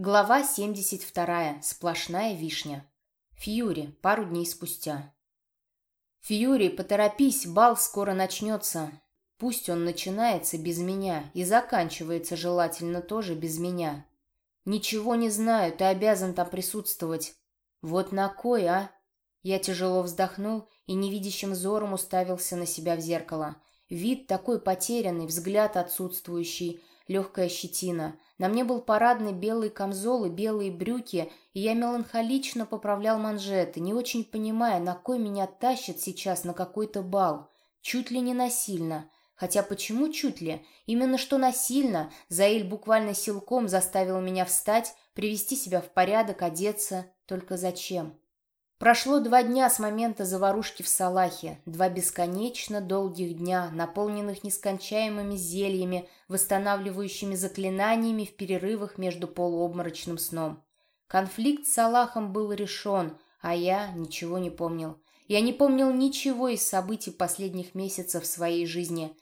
Глава 72. Сплошная вишня. Фьюри. Пару дней спустя. «Фьюри, поторопись, бал скоро начнется. Пусть он начинается без меня и заканчивается желательно тоже без меня. Ничего не знаю, ты обязан там присутствовать. Вот на кой, а?» Я тяжело вздохнул и невидящим взором уставился на себя в зеркало. Вид такой потерянный, взгляд отсутствующий, легкая щетина — на мне был парадный белый камзол и белые брюки, и я меланхолично поправлял манжеты, не очень понимая, на кой меня тащат сейчас на какой-то бал. Чуть ли не насильно. Хотя почему чуть ли? Именно что насильно. Заиль буквально силком заставил меня встать, привести себя в порядок, одеться. Только зачем? Прошло два дня с момента заварушки в Салахе, два бесконечно долгих дня, наполненных нескончаемыми зельями, восстанавливающими заклинаниями в перерывах между полуобморочным сном. Конфликт с Салахом был решен, а я ничего не помнил. Я не помнил ничего из событий последних месяцев своей жизни.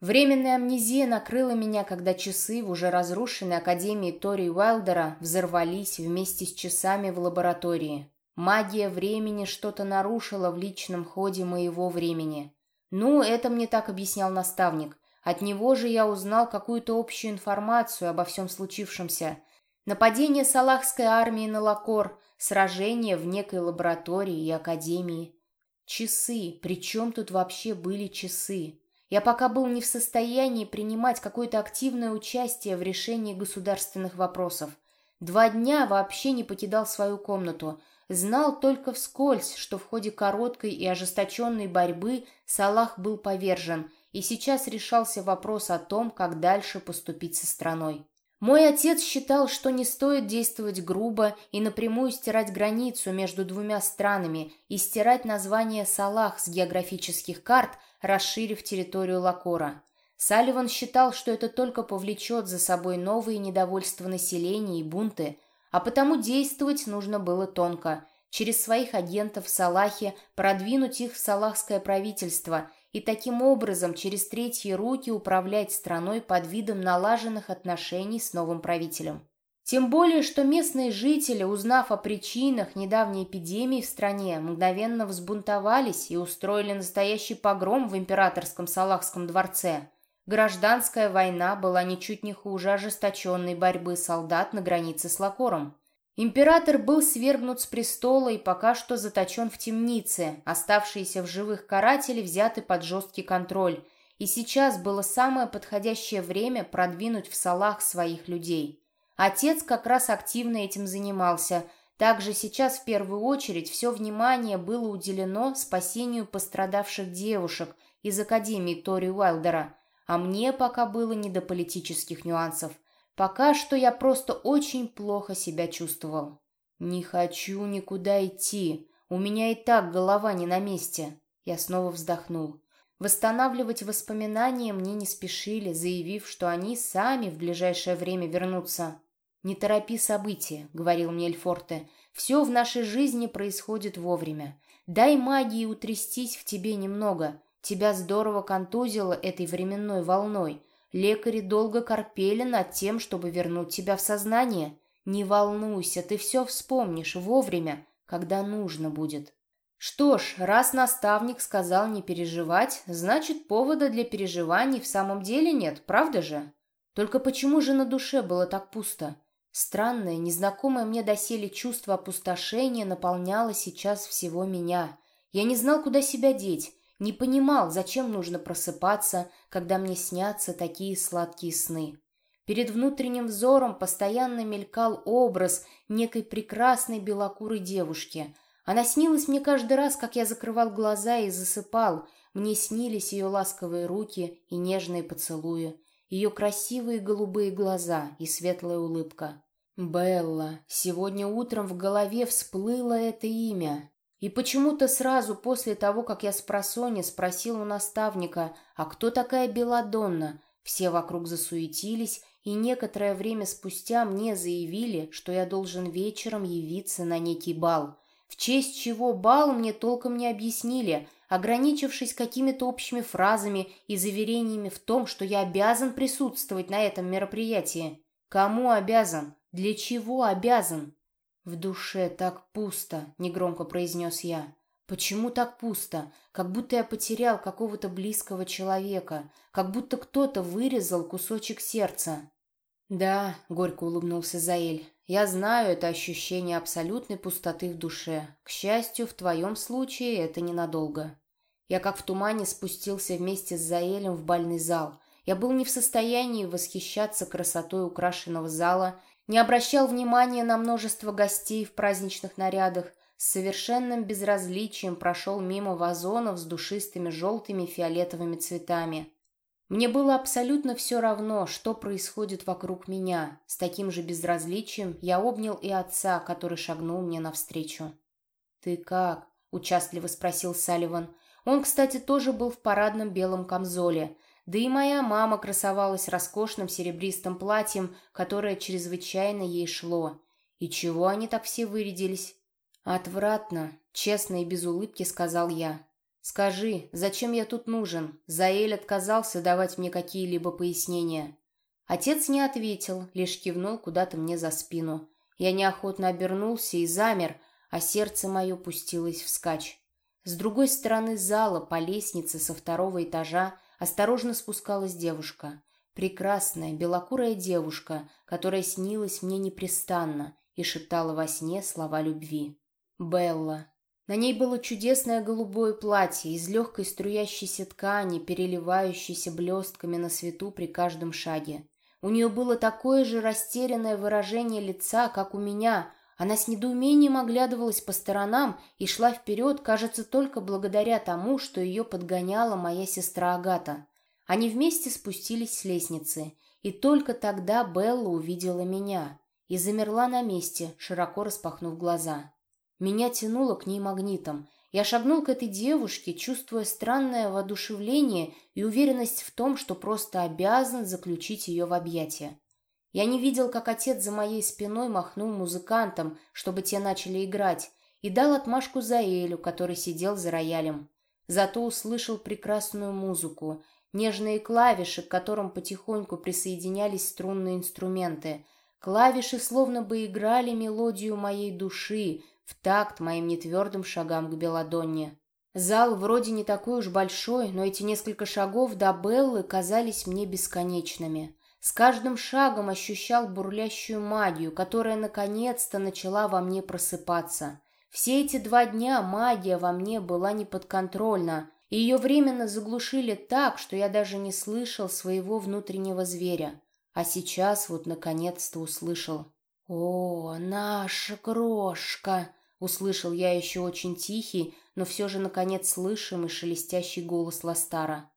Временная амнезия накрыла меня, когда часы в уже разрушенной Академии Тори Уайлдера взорвались вместе с часами в лаборатории. Магия времени что-то нарушила в личном ходе моего времени. Ну, это мне так объяснял наставник. От него же я узнал какую-то общую информацию обо всем случившемся. Нападение салахской армии на Лакор, сражение в некой лаборатории и академии. Часы, причем тут вообще были часы? Я пока был не в состоянии принимать какое-то активное участие в решении государственных вопросов. Два дня вообще не покидал свою комнату, Знал только вскользь, что в ходе короткой и ожесточенной борьбы Салах был повержен, и сейчас решался вопрос о том, как дальше поступить со страной. Мой отец считал, что не стоит действовать грубо и напрямую стирать границу между двумя странами и стирать название Салах с географических карт, расширив территорию Лакора. Салливан считал, что это только повлечет за собой новые недовольства населения и бунты – а потому действовать нужно было тонко, через своих агентов в Салахе продвинуть их в салахское правительство и таким образом через третьи руки управлять страной под видом налаженных отношений с новым правителем. Тем более, что местные жители, узнав о причинах недавней эпидемии в стране, мгновенно взбунтовались и устроили настоящий погром в императорском Салахском дворце – Гражданская война была ничуть не хуже ожесточенной борьбы солдат на границе с Лакором. Император был свергнут с престола и пока что заточен в темнице, оставшиеся в живых каратели взяты под жесткий контроль, и сейчас было самое подходящее время продвинуть в Салах своих людей. Отец как раз активно этим занимался, также сейчас в первую очередь все внимание было уделено спасению пострадавших девушек из Академии Тори Уайлдера – а мне пока было не до политических нюансов. Пока что я просто очень плохо себя чувствовал. «Не хочу никуда идти. У меня и так голова не на месте». Я снова вздохнул. Восстанавливать воспоминания мне не спешили, заявив, что они сами в ближайшее время вернутся. «Не торопи события», — говорил мне Эльфорте. «Все в нашей жизни происходит вовремя. Дай магии утрястись в тебе немного. Тебя здорово контузило этой временной волной. Лекари долго корпели над тем, чтобы вернуть тебя в сознание. Не волнуйся, ты все вспомнишь вовремя, когда нужно будет. Что ж, раз наставник сказал не переживать, значит, повода для переживаний в самом деле нет, правда же? Только почему же на душе было так пусто? Странное, незнакомое мне доселе чувство опустошения наполняло сейчас всего меня. Я не знал, куда себя деть, не понимал, зачем нужно просыпаться, когда мне снятся такие сладкие сны. Перед внутренним взором постоянно мелькал образ некой прекрасной белокурой девушки. Она снилась мне каждый раз, как я закрывал глаза и засыпал. Мне снились ее ласковые руки и нежные поцелуи, ее красивые голубые глаза и светлая улыбка. Белла. Сегодня утром в голове всплыло это имя. И почему-то сразу после того, как я с просони спросил у наставника, а кто такая Беладонна, все вокруг засуетились, и некоторое время спустя мне заявили, что я должен вечером явиться на некий бал. В честь чего бал мне толком не объяснили, ограничившись какими-то общими фразами и заверениями в том, что я обязан присутствовать на этом мероприятии. Кому обязан? Для чего обязан? В душе так пусто, негромко произнес я. Почему так пусто? Как будто я потерял какого-то близкого человека, как будто кто-то вырезал кусочек сердца. Да, горько улыбнулся Заэль. Я знаю это ощущение абсолютной пустоты в душе. К счастью, в твоем случае это ненадолго. Я как в тумане спустился вместе с Заэлем в бальный зал. Я был не в состоянии восхищаться красотой украшенного зала, не обращал внимания на множество гостей в праздничных нарядах, с совершенным безразличием прошел мимо вазонов с душистыми желтыми фиолетовыми цветами. Мне было абсолютно все равно, что происходит вокруг меня. С таким же безразличием я обнял и отца, который шагнул мне навстречу. «Ты как?» – участливо спросил Салливан. Он, кстати, тоже был в парадном белом камзоле. Да и моя мама красовалась роскошным серебристым платьем, которое чрезвычайно ей шло. И чего они так все вырядились? «Отвратно», — честно и без улыбки сказал я. «Скажи, зачем я тут нужен?» Заэль отказался давать мне какие-либо пояснения. Отец не ответил, лишь кивнул куда-то мне за спину. Я неохотно обернулся и замер, а сердце мое пустилось вскачь. С другой стороны зала, по лестнице со второго этажа, осторожно спускалась девушка. Прекрасная, белокурая девушка, которая снилась мне непрестанно и шептала во сне слова любви. Белла. На ней было чудесное голубое платье из легкой струящейся ткани, переливающейся блестками на свету при каждом шаге. У нее было такое же растерянное выражение лица, как у меня. Она с недоумением оглядывалась по сторонам и шла вперед, кажется, только благодаря тому, что ее подгоняла моя сестра Агата. Они вместе спустились с лестницы, и только тогда Белла увидела меня и замерла на месте, широко распахнув глаза. Меня тянуло к ней магнитом. Я шагнул к этой девушке, чувствуя странное воодушевление и уверенность в том, что просто обязан заключить ее в объятия. Я не видел, как отец за моей спиной махнул музыкантам, чтобы те начали играть, и дал отмашку Заэлю, который сидел за роялем. Зато услышал прекрасную музыку, нежные клавиши, к которым потихоньку присоединялись струнные инструменты. Клавиши словно бы играли мелодию моей души, в такт моим нетвердым шагам к Беладонне. Зал вроде не такой уж большой, но эти несколько шагов до Беллы казались мне бесконечными. С каждым шагом ощущал бурлящую магию, которая наконец-то начала во мне просыпаться. Все эти два дня магия во мне была неподконтрольна, и ее временно заглушили так, что я даже не слышал своего внутреннего зверя. А сейчас вот наконец-то услышал. «О, наша крошка!» Услышал я еще очень тихий, но все же, наконец, слышимый шелестящий голос Ластара.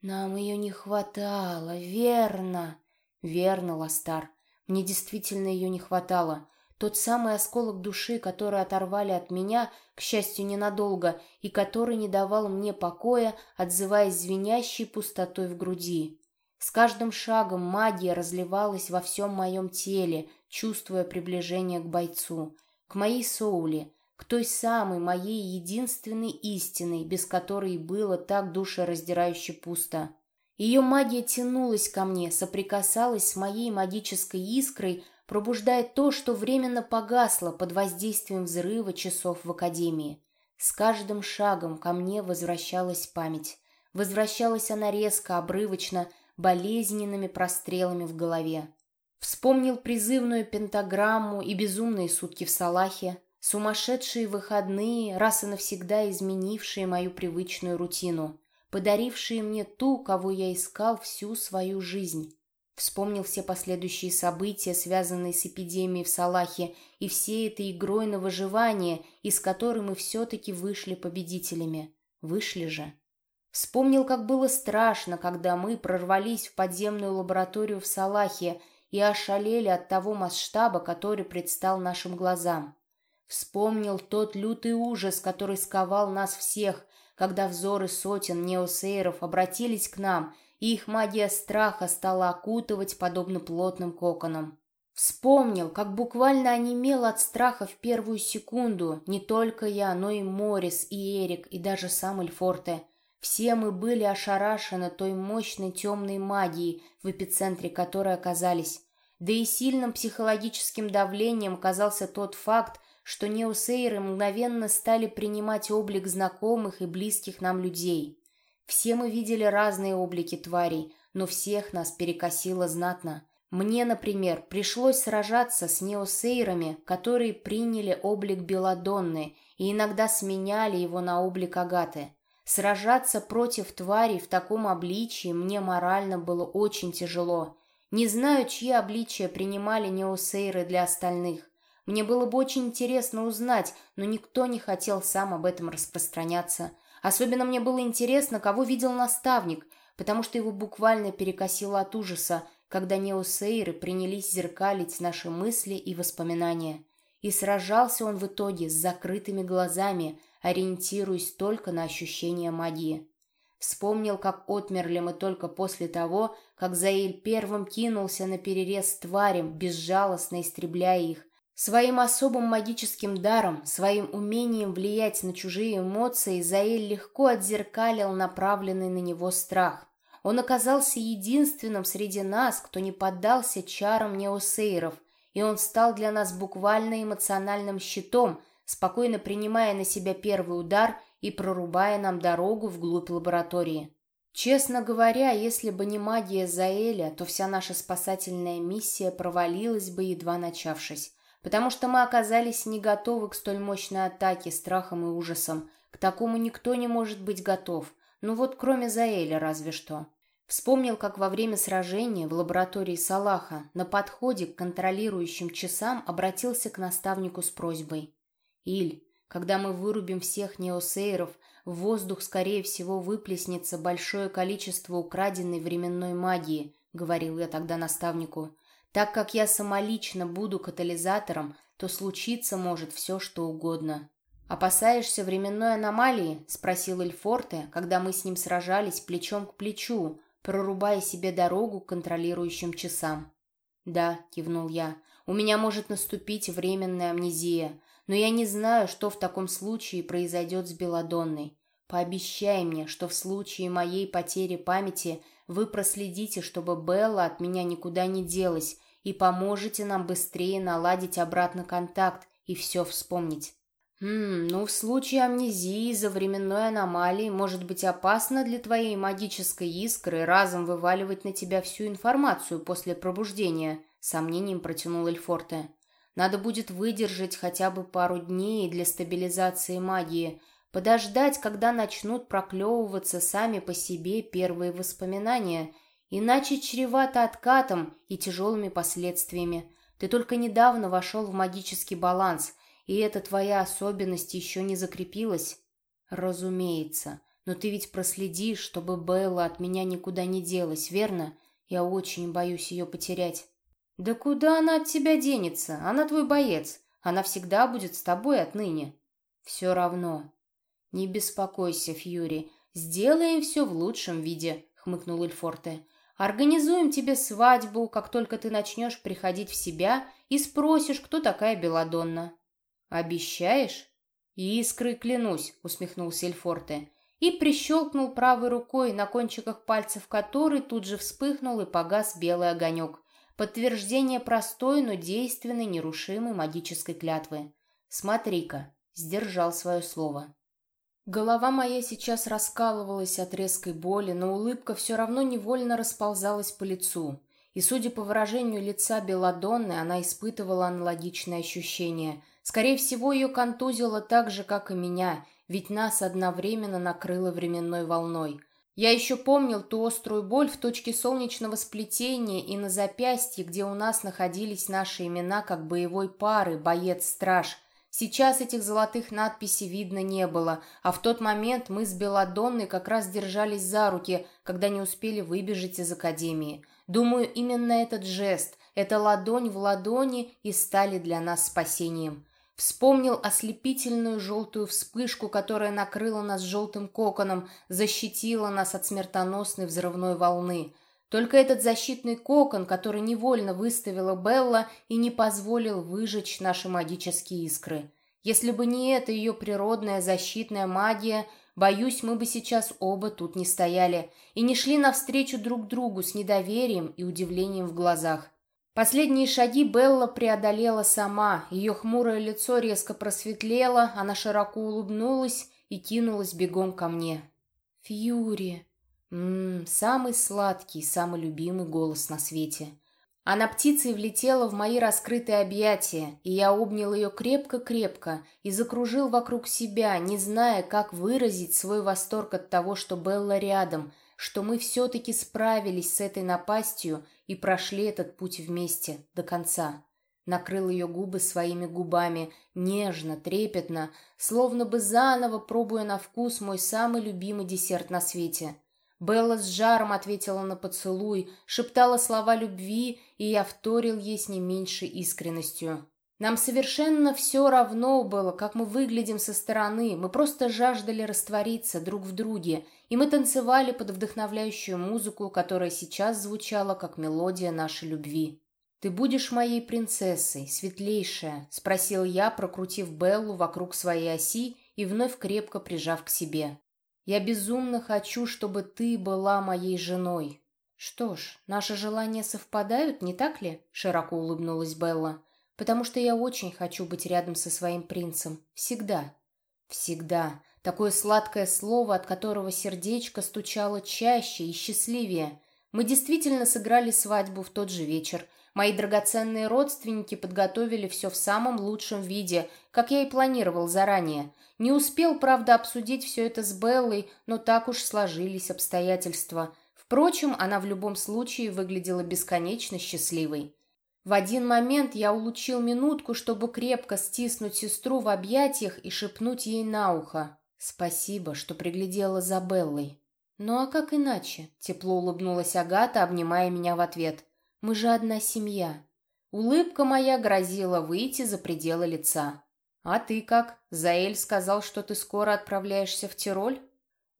«Нам ее не хватало, верно?» «Верно, Ластар. Мне действительно ее не хватало. Тот самый осколок души, который оторвали от меня, к счастью, ненадолго, и который не давал мне покоя, отзываясь звенящей пустотой в груди. С каждым шагом магия разливалась во всем моем теле, чувствуя приближение к бойцу — к моей Соуле, к той самой моей единственной истиной, без которой было так душераздирающе пусто. Ее магия тянулась ко мне, соприкасалась с моей магической искрой, пробуждая то, что временно погасло под воздействием взрыва часов в Академии. С каждым шагом ко мне возвращалась память. Возвращалась она резко, обрывочно, болезненными прострелами в голове. Вспомнил призывную пентаграмму и безумные сутки в Салахе, сумасшедшие выходные, раз и навсегда изменившие мою привычную рутину, подарившие мне ту, кого я искал всю свою жизнь. Вспомнил все последующие события, связанные с эпидемией в Салахе, и всей этой игрой на выживание, из которой мы все-таки вышли победителями. Вышли же. Вспомнил, как было страшно, когда мы прорвались в подземную лабораторию в Салахе и ошалели от того масштаба, который предстал нашим глазам. Вспомнил тот лютый ужас, который сковал нас всех, когда взоры сотен неосейров обратились к нам, и их магия страха стала окутывать подобно плотным коконам. Вспомнил, как буквально онемел от страха в первую секунду не только я, но и Морис, и Эрик, и даже сам Эльфорте — все мы были ошарашены той мощной темной магией, в эпицентре которой оказались. Да и сильным психологическим давлением казался тот факт, что неосейры мгновенно стали принимать облик знакомых и близких нам людей. Все мы видели разные облики тварей, но всех нас перекосило знатно. Мне, например, пришлось сражаться с неосейрами, которые приняли облик Беладонны и иногда сменяли его на облик Агаты. Сражаться против тварей в таком обличии мне морально было очень тяжело. Не знаю, чьи обличия принимали неосейры для остальных. Мне было бы очень интересно узнать, но никто не хотел сам об этом распространяться. Особенно мне было интересно, кого видел наставник, потому что его буквально перекосило от ужаса, когда неосейры принялись зеркалить наши мысли и воспоминания. И сражался он в итоге с закрытыми глазами, ориентируясь только на ощущение магии. Вспомнил, как отмерли мы только после того, как Заиль первым кинулся на перерез тварям, безжалостно истребляя их, Своим особым магическим даром, своим умением влиять на чужие эмоции, Заэль легко отзеркалил направленный на него страх. Он оказался единственным среди нас, кто не поддался чарам неосейров, и он стал для нас буквально эмоциональным щитом, спокойно принимая на себя первый удар и прорубая нам дорогу вглубь лаборатории. Честно говоря, если бы не магия Заэля, то вся наша спасательная миссия провалилась бы, едва начавшись потому что мы оказались не готовы к столь мощной атаке страхом и ужасом. К такому никто не может быть готов. Ну вот кроме Заэля разве что. Вспомнил, как во время сражения в лаборатории Салаха на подходе к контролирующим часам обратился к наставнику с просьбой. «Иль, когда мы вырубим всех неосейров, в воздух, скорее всего, выплеснется большое количество украденной временной магии», — говорил я тогда наставнику. Так как я самолично буду катализатором, то случиться может все, что угодно. «Опасаешься временной аномалии?» — спросил Эльфорте, когда мы с ним сражались плечом к плечу, прорубая себе дорогу к контролирующим часам. «Да», — кивнул я, — «у меня может наступить временная амнезия, но я не знаю, что в таком случае произойдет с Беладонной. Пообещай мне, что в случае моей потери памяти вы проследите, чтобы Белла от меня никуда не делась, и поможете нам быстрее наладить обратно контакт и все вспомнить. Хм, ну в случае амнезии из-за временной аномалии может быть опасно для твоей магической искры разом вываливать на тебя всю информацию после пробуждения, сомнением протянул Эльфорте. Надо будет выдержать хотя бы пару дней для стабилизации магии, подождать, когда начнут проклевываться сами по себе первые воспоминания, иначе чревато откатом и тяжелыми последствиями. Ты только недавно вошел в магический баланс, и эта твоя особенность еще не закрепилась. Разумеется, но ты ведь проследишь, чтобы Белла от меня никуда не делась, верно? Я очень боюсь ее потерять. Да куда она от тебя денется? Она твой боец. Она всегда будет с тобой отныне. Все равно, «Не беспокойся, Фьюри, сделаем все в лучшем виде», — хмыкнул Эльфорте. «Организуем тебе свадьбу, как только ты начнешь приходить в себя и спросишь, кто такая Беладонна». «Обещаешь?» «Искры клянусь», — усмехнулся Эльфорте и прищелкнул правой рукой, на кончиках пальцев которой тут же вспыхнул и погас белый огонек. Подтверждение простой, но действенной, нерушимой магической клятвы. «Смотри-ка», — сдержал свое слово. Голова моя сейчас раскалывалась от резкой боли, но улыбка все равно невольно расползалась по лицу. И, судя по выражению лица Беладонны, она испытывала аналогичное ощущение. Скорее всего, ее контузило так же, как и меня, ведь нас одновременно накрыло временной волной. Я еще помнил ту острую боль в точке солнечного сплетения и на запястье, где у нас находились наши имена как боевой пары «Боец-страж», Сейчас этих золотых надписей видно не было, а в тот момент мы с Беладонной как раз держались за руки, когда не успели выбежать из академии. Думаю, именно этот жест, эта ладонь в ладони и стали для нас спасением. Вспомнил ослепительную желтую вспышку, которая накрыла нас желтым коконом, защитила нас от смертоносной взрывной волны – только этот защитный кокон, который невольно выставила Белла и не позволил выжечь наши магические искры. Если бы не эта ее природная защитная магия, боюсь, мы бы сейчас оба тут не стояли и не шли навстречу друг другу с недоверием и удивлением в глазах. Последние шаги Белла преодолела сама, ее хмурое лицо резко просветлело, она широко улыбнулась и кинулась бегом ко мне. «Фьюри!» Ммм, самый сладкий, самый любимый голос на свете. Она птицей влетела в мои раскрытые объятия, и я обнял ее крепко-крепко и закружил вокруг себя, не зная, как выразить свой восторг от того, что Белла рядом, что мы все-таки справились с этой напастью и прошли этот путь вместе, до конца. Накрыл ее губы своими губами, нежно, трепетно, словно бы заново пробуя на вкус мой самый любимый десерт на свете — Белла с жаром ответила на поцелуй, шептала слова любви, и я вторил ей с не меньшей искренностью. Нам совершенно все равно было, как мы выглядим со стороны, мы просто жаждали раствориться друг в друге, и мы танцевали под вдохновляющую музыку, которая сейчас звучала как мелодия нашей любви. «Ты будешь моей принцессой, светлейшая?» — спросил я, прокрутив Беллу вокруг своей оси и вновь крепко прижав к себе. Я безумно хочу, чтобы ты была моей женой. Что ж, наши желания совпадают, не так ли? Широко улыбнулась Белла. Потому что я очень хочу быть рядом со своим принцем. Всегда. Всегда. Такое сладкое слово, от которого сердечко стучало чаще и счастливее. Мы действительно сыграли свадьбу в тот же вечер. Мои драгоценные родственники подготовили все в самом лучшем виде, как я и планировал заранее. Не успел, правда, обсудить все это с Беллой, но так уж сложились обстоятельства. Впрочем, она в любом случае выглядела бесконечно счастливой. В один момент я улучил минутку, чтобы крепко стиснуть сестру в объятиях и шепнуть ей на ухо. «Спасибо, что приглядела за Беллой». «Ну а как иначе?» — тепло улыбнулась Агата, обнимая меня в ответ. «Мы же одна семья». Улыбка моя грозила выйти за пределы лица. «А ты как? Заэль сказал, что ты скоро отправляешься в Тироль?»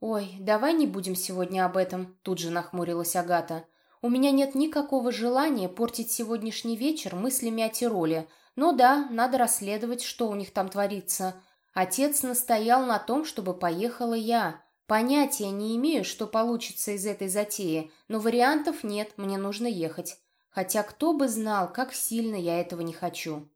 «Ой, давай не будем сегодня об этом», — тут же нахмурилась Агата. «У меня нет никакого желания портить сегодняшний вечер мыслями о Тироле. Но да, надо расследовать, что у них там творится. Отец настоял на том, чтобы поехала я. Понятия не имею, что получится из этой затеи, но вариантов нет, мне нужно ехать. Хотя кто бы знал, как сильно я этого не хочу».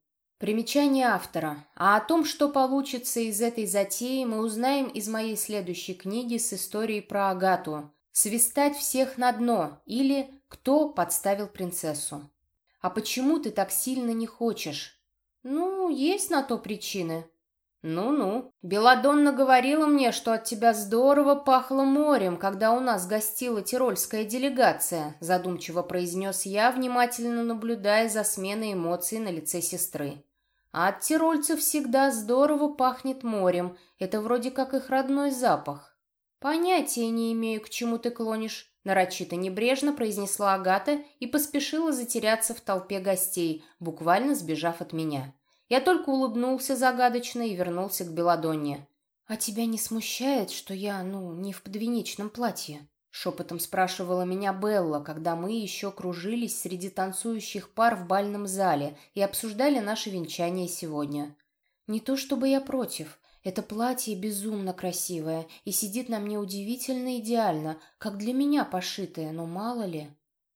Примечание автора. А о том, что получится из этой затеи, мы узнаем из моей следующей книги с историей про Агату. «Свистать всех на дно» или «Кто подставил принцессу». «А почему ты так сильно не хочешь?» «Ну, есть на то причины». «Ну-ну. Беладонна говорила мне, что от тебя здорово пахло морем, когда у нас гостила тирольская делегация», задумчиво произнес я, внимательно наблюдая за сменой эмоций на лице сестры. А от тирольцев всегда здорово пахнет морем. Это вроде как их родной запах. Понятия не имею, к чему ты клонишь. Нарочито небрежно произнесла Агата и поспешила затеряться в толпе гостей, буквально сбежав от меня. Я только улыбнулся загадочно и вернулся к Беладонне. «А тебя не смущает, что я, ну, не в подвенечном платье?» Шепотом спрашивала меня Белла, когда мы еще кружились среди танцующих пар в бальном зале и обсуждали наше венчание сегодня. Не то чтобы я против. Это платье безумно красивое и сидит на мне удивительно идеально, как для меня пошитое, но мало ли.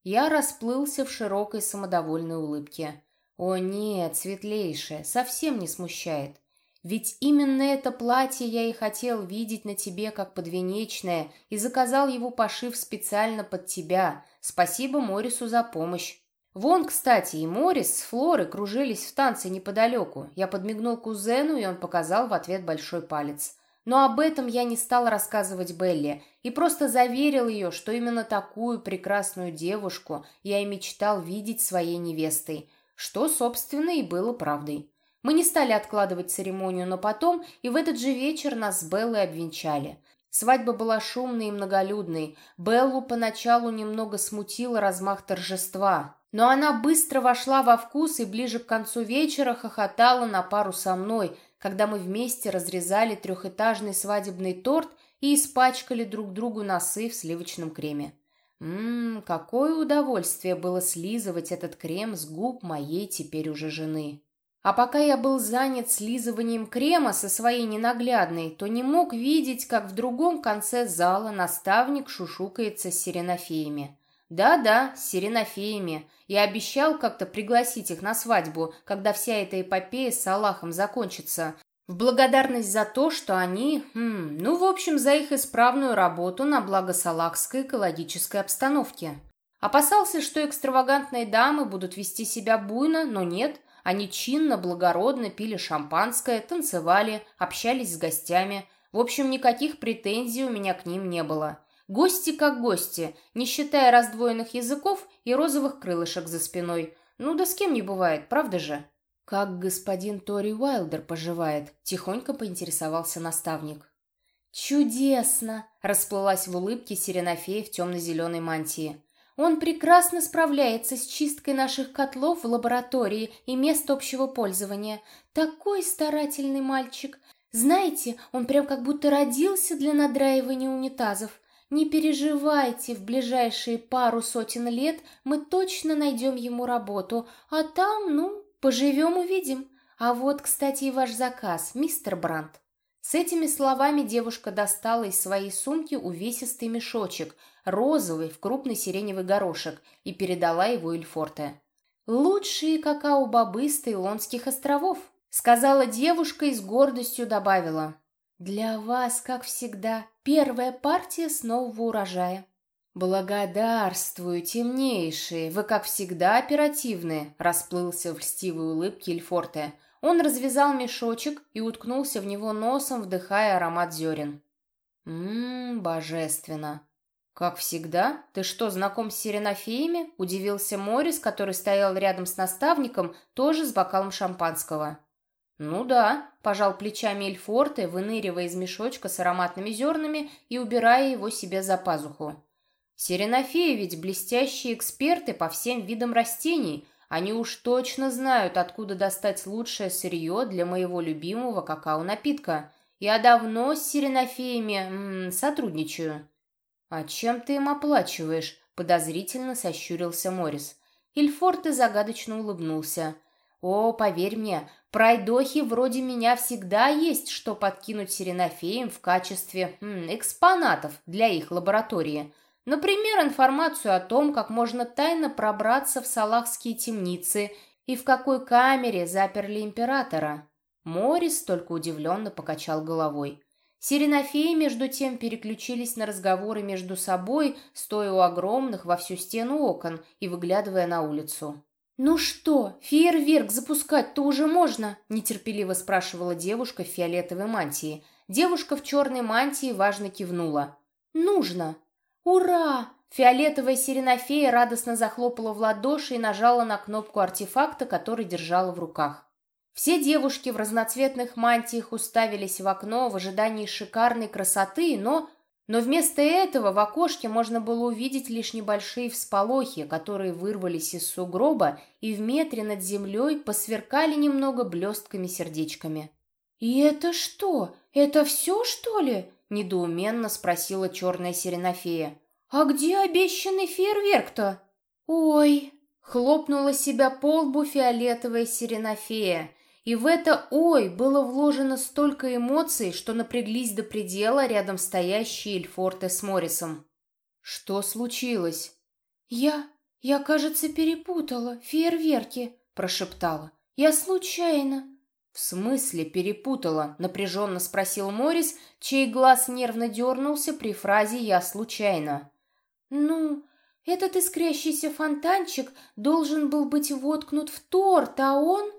Я расплылся в широкой самодовольной улыбке. О нет, светлейшее, совсем не смущает. Ведь именно это платье я и хотел видеть на тебе как подвенечное и заказал его пошив специально под тебя. Спасибо Морису за помощь. Вон, кстати, и Морис с Флорой кружились в танце неподалеку. Я подмигнул кузену, и он показал в ответ большой палец. Но об этом я не стал рассказывать Белле и просто заверил ее, что именно такую прекрасную девушку я и мечтал видеть своей невестой, что, собственно, и было правдой. Мы не стали откладывать церемонию на потом, и в этот же вечер нас с Беллой обвенчали. Свадьба была шумной и многолюдной. Беллу поначалу немного смутила размах торжества, но она быстро вошла во вкус и ближе к концу вечера хохотала на пару со мной, когда мы вместе разрезали трехэтажный свадебный торт и испачкали друг другу носы в сливочном креме. Ммм, какое удовольствие было слизывать этот крем с губ моей теперь уже жены. А пока я был занят слизыванием крема со своей ненаглядной, то не мог видеть, как в другом конце зала наставник шушукается с сиренофеями. Да-да, с сиренофеями. Я обещал как-то пригласить их на свадьбу, когда вся эта эпопея с Аллахом закончится. В благодарность за то, что они, хм, ну, в общем, за их исправную работу на благо салахской экологической обстановки. Опасался, что экстравагантные дамы будут вести себя буйно, но нет. Они чинно, благородно пили шампанское, танцевали, общались с гостями. В общем, никаких претензий у меня к ним не было. Гости как гости, не считая раздвоенных языков и розовых крылышек за спиной. Ну да с кем не бывает, правда же? «Как господин Тори Уайлдер поживает?» — тихонько поинтересовался наставник. «Чудесно!» — расплылась в улыбке Сиренофея в темно-зеленой мантии. «Он прекрасно справляется с чисткой наших котлов в лаборатории и мест общего пользования. Такой старательный мальчик! Знаете, он прям как будто родился для надраивания унитазов. Не переживайте, в ближайшие пару сотен лет мы точно найдем ему работу, а там, ну, Поживем, увидим. А вот, кстати, и ваш заказ, мистер Брандт. С этими словами девушка достала из своей сумки увесистый мешочек, розовый, в крупный сиреневый горошек, и передала его Эльфорте. «Лучшие какао-бобы с Таилонских островов», — сказала девушка и с гордостью добавила. «Для вас, как всегда, первая партия с нового урожая». «Благодарствую, темнейшие! Вы, как всегда, оперативны!» — расплылся в льстивой улыбке Эльфорте. Он развязал мешочек и уткнулся в него носом, вдыхая аромат зерен. «Ммм, божественно!» «Как всегда? Ты что, знаком с сиренофеями?» — удивился Морис, который стоял рядом с наставником, тоже с бокалом шампанского. «Ну да», — пожал плечами Эльфорте, выныривая из мешочка с ароматными зернами и убирая его себе за пазуху. Сиренофеи ведь блестящие эксперты по всем видам растений. Они уж точно знают, откуда достать лучшее сырье для моего любимого какао-напитка. Я давно с сиренофеями сотрудничаю. «А чем ты им оплачиваешь?» — подозрительно сощурился Морис. Ильфорте загадочно улыбнулся. «О, поверь мне, пройдохи вроде меня всегда есть, что подкинуть сиренофеям в качестве м, экспонатов для их лаборатории». Например, информацию о том, как можно тайно пробраться в салахские темницы и в какой камере заперли императора. Морис только удивленно покачал головой. Сиренофеи, между тем, переключились на разговоры между собой, стоя у огромных во всю стену окон и выглядывая на улицу. «Ну что, фейерверк запускать-то уже можно?» – нетерпеливо спрашивала девушка в фиолетовой мантии. Девушка в черной мантии важно кивнула. «Нужно!» «Ура!» Фиолетовая сиренофея радостно захлопала в ладоши и нажала на кнопку артефакта, который держала в руках. Все девушки в разноцветных мантиях уставились в окно в ожидании шикарной красоты, но... Но вместо этого в окошке можно было увидеть лишь небольшие всполохи, которые вырвались из сугроба и в метре над землей посверкали немного блестками-сердечками. «И это что? Это все, что ли?» — недоуменно спросила черная сиренофея. «А где обещанный фейерверк-то?» «Ой!» — хлопнула себя по лбу фиолетовая сиренофея. И в это «ой» было вложено столько эмоций, что напряглись до предела рядом стоящие Эльфорте с Моррисом. «Что случилось?» «Я... я, кажется, перепутала фейерверки», — прошептала. «Я случайно. «В смысле перепутала?» — напряженно спросил Морис, чей глаз нервно дернулся при фразе «я случайно». «Ну, этот искрящийся фонтанчик должен был быть воткнут в торт, а он...»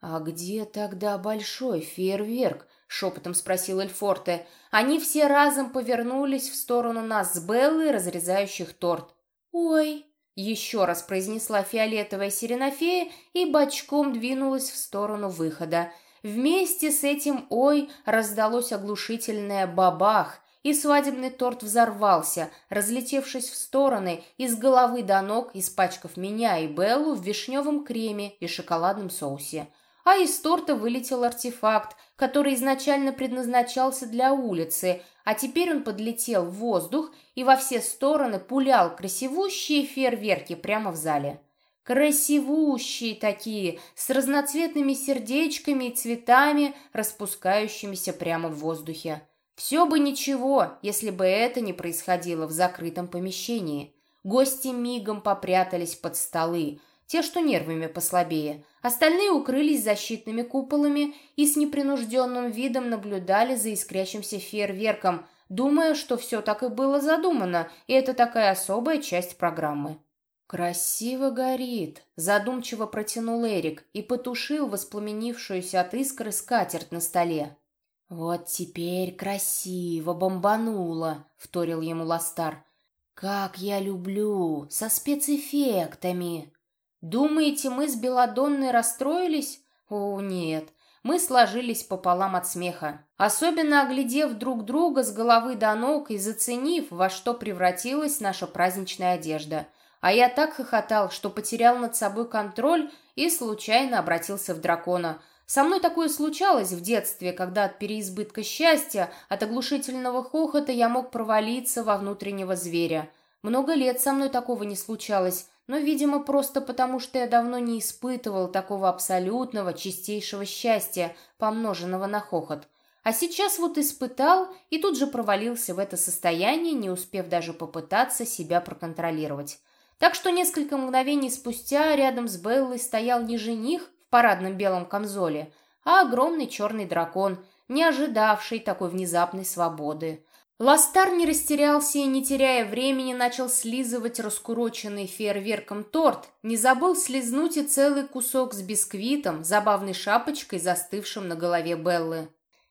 «А где тогда большой фейерверк?» — шепотом спросил Эльфорте. Они все разом повернулись в сторону нас с Беллой, разрезающих торт. «Ой!» Еще раз произнесла фиолетовая сиренофея и бочком двинулась в сторону выхода. Вместе с этим «Ой» раздалось оглушительное «бабах», и свадебный торт взорвался, разлетевшись в стороны из головы до ног, испачкав меня и Беллу в вишневом креме и шоколадном соусе а из торта вылетел артефакт, который изначально предназначался для улицы, а теперь он подлетел в воздух и во все стороны пулял красивущие фейерверки прямо в зале. Красивущие такие, с разноцветными сердечками и цветами, распускающимися прямо в воздухе. Все бы ничего, если бы это не происходило в закрытом помещении. Гости мигом попрятались под столы, те, что нервами послабее. Остальные укрылись защитными куполами и с непринужденным видом наблюдали за искрящимся фейерверком, думая, что все так и было задумано, и это такая особая часть программы. «Красиво горит», — задумчиво протянул Эрик и потушил воспламенившуюся от искры скатерть на столе. «Вот теперь красиво бомбануло», — вторил ему Ластар. «Как я люблю! Со спецэффектами!» «Думаете, мы с Беладонной расстроились?» «О, нет. Мы сложились пополам от смеха, особенно оглядев друг друга с головы до ног и заценив, во что превратилась наша праздничная одежда. А я так хохотал, что потерял над собой контроль и случайно обратился в дракона — со мной такое случалось в детстве, когда от переизбытка счастья, от оглушительного хохота я мог провалиться во внутреннего зверя. Много лет со мной такого не случалось, но, видимо, просто потому, что я давно не испытывал такого абсолютного, чистейшего счастья, помноженного на хохот. А сейчас вот испытал и тут же провалился в это состояние, не успев даже попытаться себя проконтролировать. Так что несколько мгновений спустя рядом с Беллой стоял не жених, парадном белом камзоле, а огромный черный дракон, не ожидавший такой внезапной свободы. Ластар не растерялся и, не теряя времени, начал слизывать раскуроченный фейерверком торт, не забыл слизнуть и целый кусок с бисквитом, забавной шапочкой, застывшим на голове Беллы.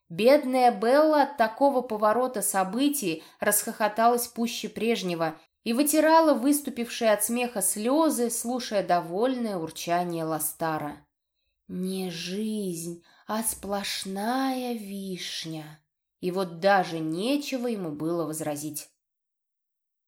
Бедная Белла от такого поворота событий расхохоталась пуще прежнего и вытирала выступившие от смеха слезы, слушая довольное урчание Ластара. Не жизнь, а сплошная вишня. И вот даже нечего ему было возразить.